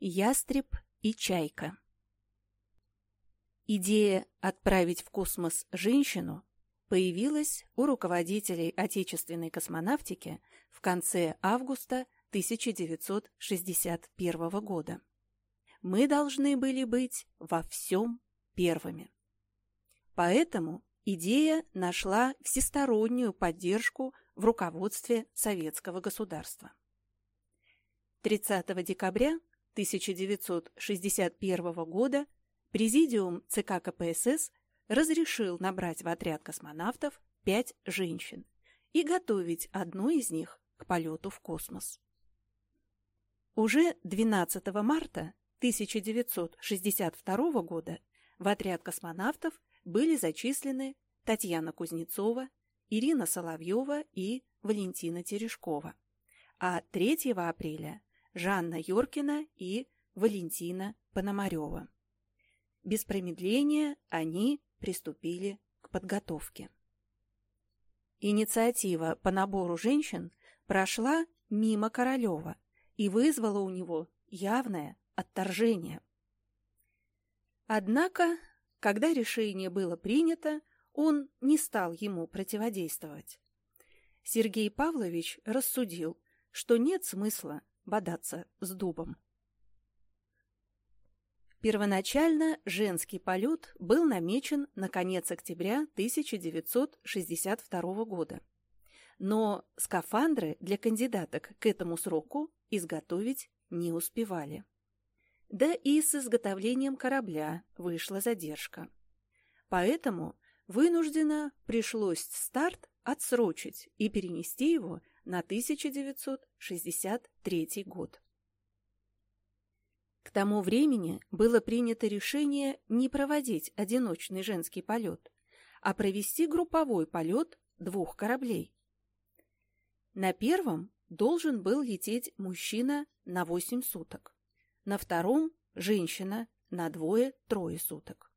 Ястреб и чайка Идея отправить в космос женщину появилась у руководителей отечественной космонавтики в конце августа 1961 года. Мы должны были быть во всем первыми. Поэтому идея нашла всестороннюю поддержку в руководстве советского государства. 30 декабря 1961 года Президиум ЦК КПСС разрешил набрать в отряд космонавтов пять женщин и готовить одну из них к полету в космос. Уже 12 марта 1962 года в отряд космонавтов были зачислены Татьяна Кузнецова, Ирина Соловьева и Валентина Терешкова, а 3 апреля Жанна Йоркина и Валентина Пономарева. Без промедления они приступили к подготовке. Инициатива по набору женщин прошла мимо Королева и вызвала у него явное отторжение. Однако, когда решение было принято, он не стал ему противодействовать. Сергей Павлович рассудил, что нет смысла бодаться с дубом. Первоначально женский полет был намечен на конец октября 1962 года. Но скафандры для кандидаток к этому сроку изготовить не успевали. Да и с изготовлением корабля вышла задержка. Поэтому вынужденно пришлось старт отсрочить и перенести его на 1963 год. К тому времени было принято решение не проводить одиночный женский полет, а провести групповой полет двух кораблей. На первом должен был лететь мужчина на 8 суток, на втором – женщина на двое-трое суток.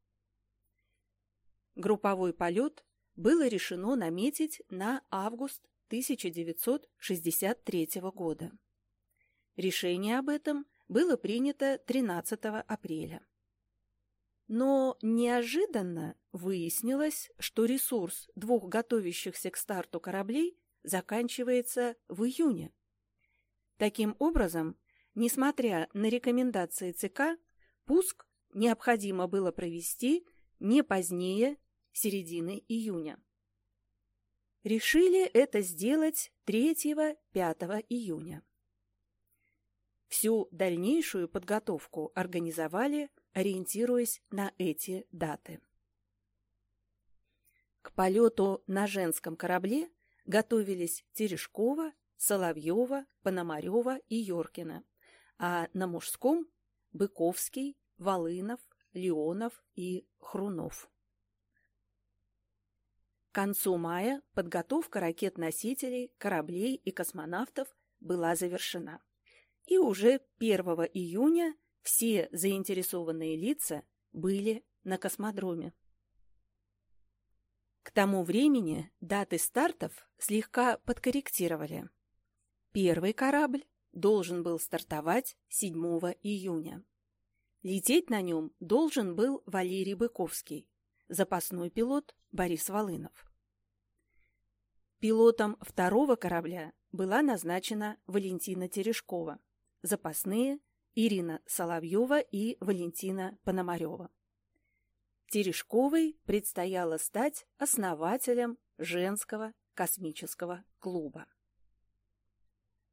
Групповой полет было решено наметить на август 1963 года. Решение об этом было принято 13 апреля. Но неожиданно выяснилось, что ресурс двух готовящихся к старту кораблей заканчивается в июне. Таким образом, несмотря на рекомендации ЦК, пуск необходимо было провести не позднее середины июня решили это сделать 3-5 июня. Всю дальнейшую подготовку организовали, ориентируясь на эти даты. К полету на женском корабле готовились Терешкова, Соловьева, Пономарева и Йоркина, а на мужском – Быковский, Волынов, Леонов и Хрунов. К концу мая подготовка ракет-носителей, кораблей и космонавтов была завершена. И уже 1 июня все заинтересованные лица были на космодроме. К тому времени даты стартов слегка подкорректировали. Первый корабль должен был стартовать 7 июня. Лететь на нем должен был Валерий Быковский, запасной пилот Борис Волынов. Пилотом второго корабля была назначена Валентина Терешкова, запасные Ирина Соловьева и Валентина Пономарева. Терешковой предстояло стать основателем женского космического клуба.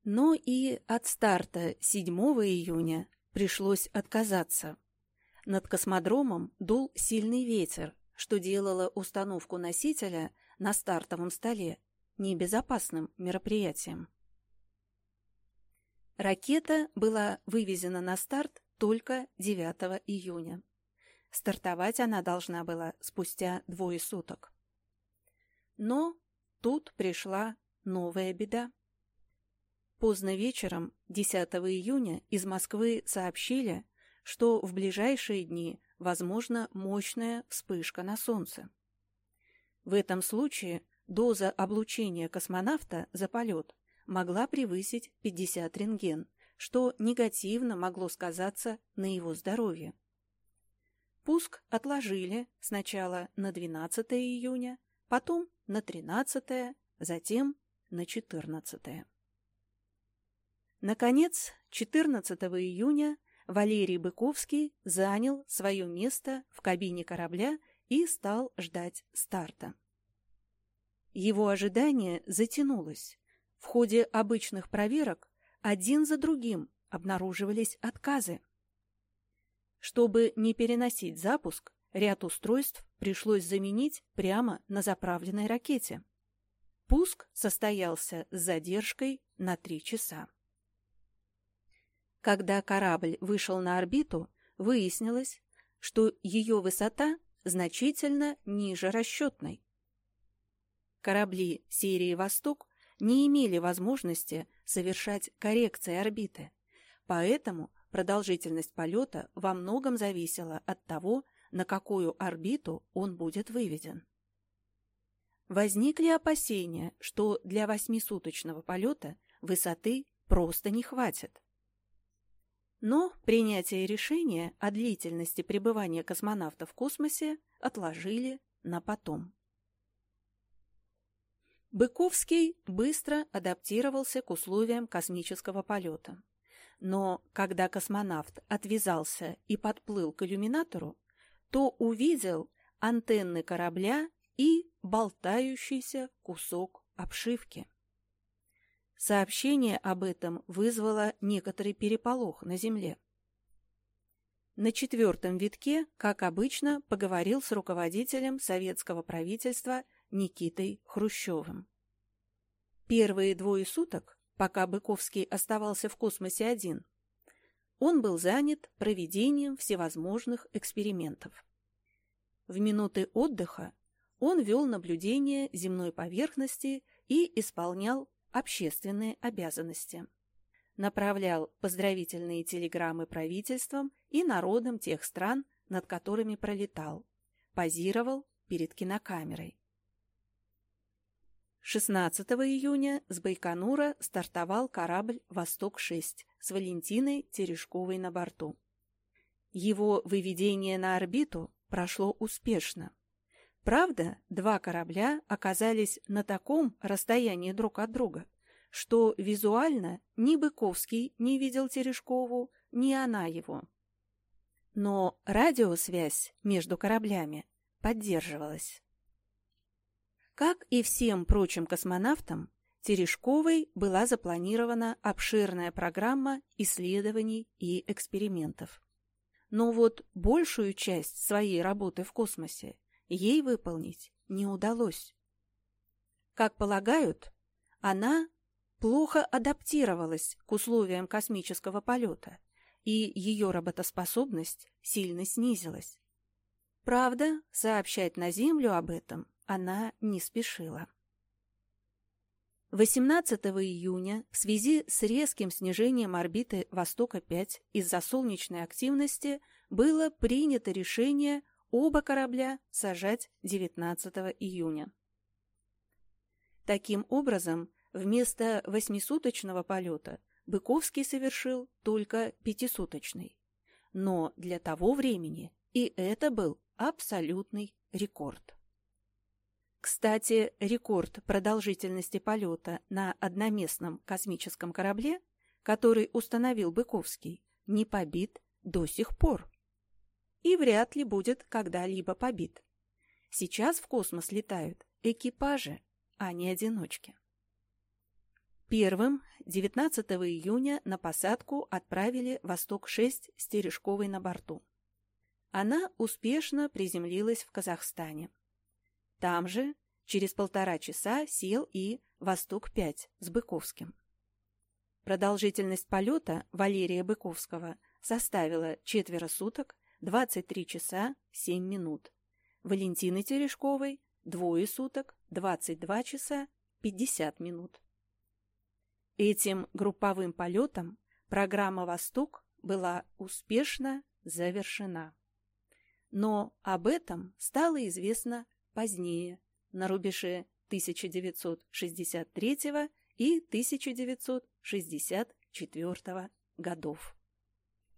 Но и от старта 7 июня пришлось отказаться. Над космодромом дул сильный ветер, что делало установку носителя на стартовом столе небезопасным мероприятием. Ракета была вывезена на старт только 9 июня. Стартовать она должна была спустя двое суток. Но тут пришла новая беда. Поздно вечером 10 июня из Москвы сообщили, что в ближайшие дни возможна мощная вспышка на Солнце. В этом случае доза облучения космонавта за полет могла превысить 50 рентген, что негативно могло сказаться на его здоровье. Пуск отложили сначала на 12 июня, потом на 13, затем на 14. Наконец, 14 июня Валерий Быковский занял свое место в кабине корабля и стал ждать старта. Его ожидание затянулось. В ходе обычных проверок один за другим обнаруживались отказы. Чтобы не переносить запуск, ряд устройств пришлось заменить прямо на заправленной ракете. Пуск состоялся с задержкой на три часа. Когда корабль вышел на орбиту, выяснилось, что ее высота значительно ниже расчетной. Корабли серии «Восток» не имели возможности совершать коррекции орбиты, поэтому продолжительность полета во многом зависела от того, на какую орбиту он будет выведен. Возникли опасения, что для восьмисуточного полета высоты просто не хватит. Но принятие решения о длительности пребывания космонавта в космосе отложили на потом. Быковский быстро адаптировался к условиям космического полета. Но когда космонавт отвязался и подплыл к иллюминатору, то увидел антенны корабля и болтающийся кусок обшивки. Сообщение об этом вызвало некоторый переполох на Земле. На четвертом витке, как обычно, поговорил с руководителем советского правительства Никитой Хрущевым. Первые двое суток, пока Быковский оставался в космосе один, он был занят проведением всевозможных экспериментов. В минуты отдыха он вел наблюдение земной поверхности и исполнял общественные обязанности. Направлял поздравительные телеграммы правительствам и народам тех стран, над которыми пролетал. Позировал перед кинокамерой. 16 июня с Байконура стартовал корабль «Восток-6» с Валентиной Терешковой на борту. Его выведение на орбиту прошло успешно. Правда, два корабля оказались на таком расстоянии друг от друга, что визуально ни Быковский не видел Терешкову, ни она его. Но радиосвязь между кораблями поддерживалась. Как и всем прочим космонавтам, Терешковой была запланирована обширная программа исследований и экспериментов. Но вот большую часть своей работы в космосе ей выполнить не удалось. Как полагают, она плохо адаптировалась к условиям космического полета, и ее работоспособность сильно снизилась. Правда, сообщать на Землю об этом она не спешила. 18 июня в связи с резким снижением орбиты Востока-5 из-за солнечной активности было принято решение оба корабля сажать 19 июня. Таким образом, вместо восьмисуточного полета Быковский совершил только пятисуточный. Но для того времени и это был абсолютный рекорд. Кстати, рекорд продолжительности полета на одноместном космическом корабле, который установил Быковский, не побит до сих пор и вряд ли будет когда-либо побит. Сейчас в космос летают экипажи, а не одиночки. Первым 19 июня на посадку отправили «Восток-6» с Терешковой на борту. Она успешно приземлилась в Казахстане. Там же через полтора часа сел и «Восток-5» с Быковским. Продолжительность полета Валерия Быковского составила четверо суток 23 часа 7 минут. Валентины Терешковой двое суток 22 часа 50 минут. Этим групповым полетом программа «Восток» была успешно завершена. Но об этом стало известно позднее, на рубеже 1963 и 1964 годов.